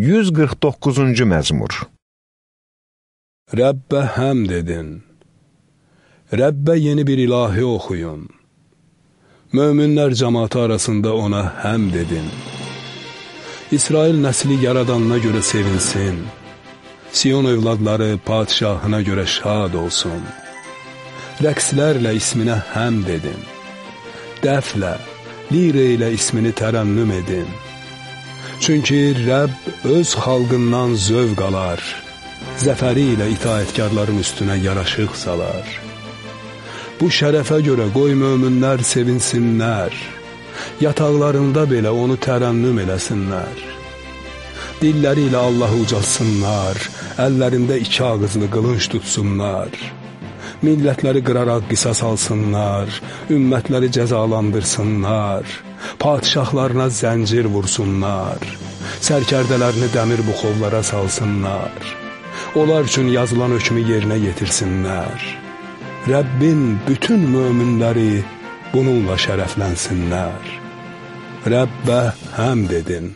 149-cu məzmur Rəbbə həmd edin. Rəbbə yeni bir ilahi oxuyun. Möminlər cəmatı arasında ona həmd edin. İsrail nəsli yaradanına görə sevinsin. Siyon övladları padişahına görə şad olsun. Rəqslərlə isminə həmd edin. Dəflə, lirə ilə ismini tərənnüm edin. Çünki Rəbb öz xalqından zövq alar, zəfəri ilə itaətkarların üstünə yaraşıq salar. Bu şərəfə görə qoy möminlər sevinsinlər, yataqlarında belə onu tərənnüm eləsinlər. Dilləri ilə Allahı ucalsınlar, əllərində iki ağızlı qılınç tutsunlar. Millətləri qıraraq qisas alsınlar, ümmətləri cəzalandırsınlar padişahlarına zəncir vursunlar, sərkərdələrini dəmir buxovlara salsınlar, onlar üçün yazılan hökmü yerinə yetirsinlər. Rəbbin bütün möminləri bununla şərəflənsinlər. Rəbbə həmd edin.